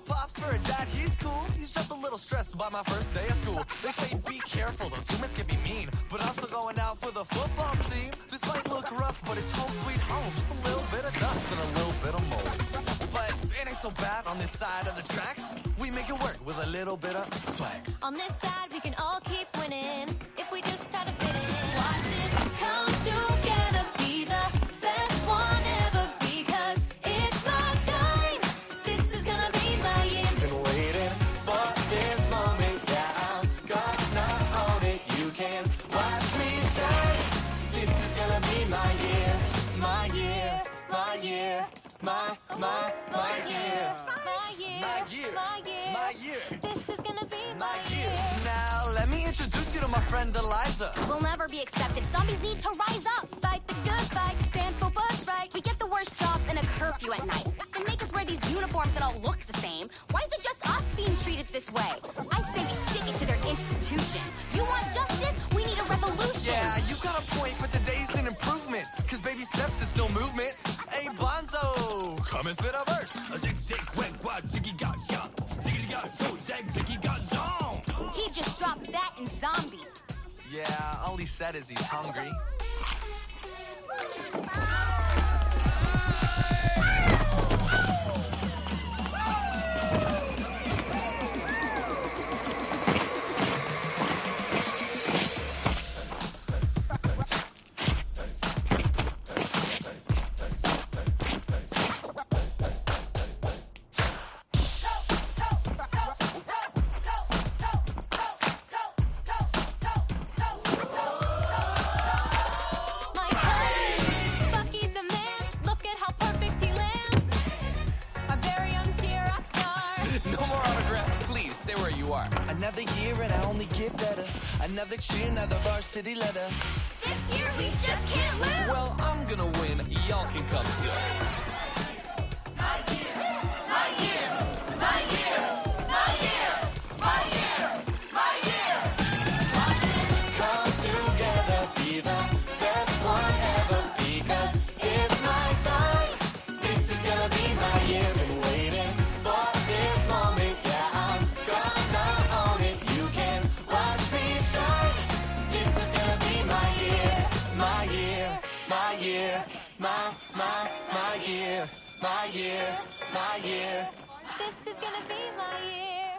for a dad, he's cool. He's just a little stressed by my first day of school. They say be careful, those humans can be mean. But I'm still going out for the football team. This might look rough, but it's home sweet home. Just a little bit of dust and a little bit of mold. But it ain't so bad on this side of the tracks. We make it work with a little bit of swag. On this side, we can all keep winning if year, my, my, my year. My year, My year, my year, my year. This is gonna be My my year. year. Now, let me introduce you to my friend Eliza. We'll never be accepted. Zombies need to rise up. Fight the good fight. Stand for what's right. We get the worst jobs and a curfew at night. They make us wear these uniforms that all look the same. Why is it just us being treated this way? I say we stick it to their institution. Bonzo, come and spit a verse. Zig zig wag wag ziggy got ya ziggy got go zag ziggy got zong. He just dropped that in zombie. Yeah, all he said is he's hungry. Another year and I only get better. Another cheer, another varsity letter. This year we just can't lose. Well, I'm gonna win. Y'all can come too. My my my year, my year, my year. This is gonna be my year.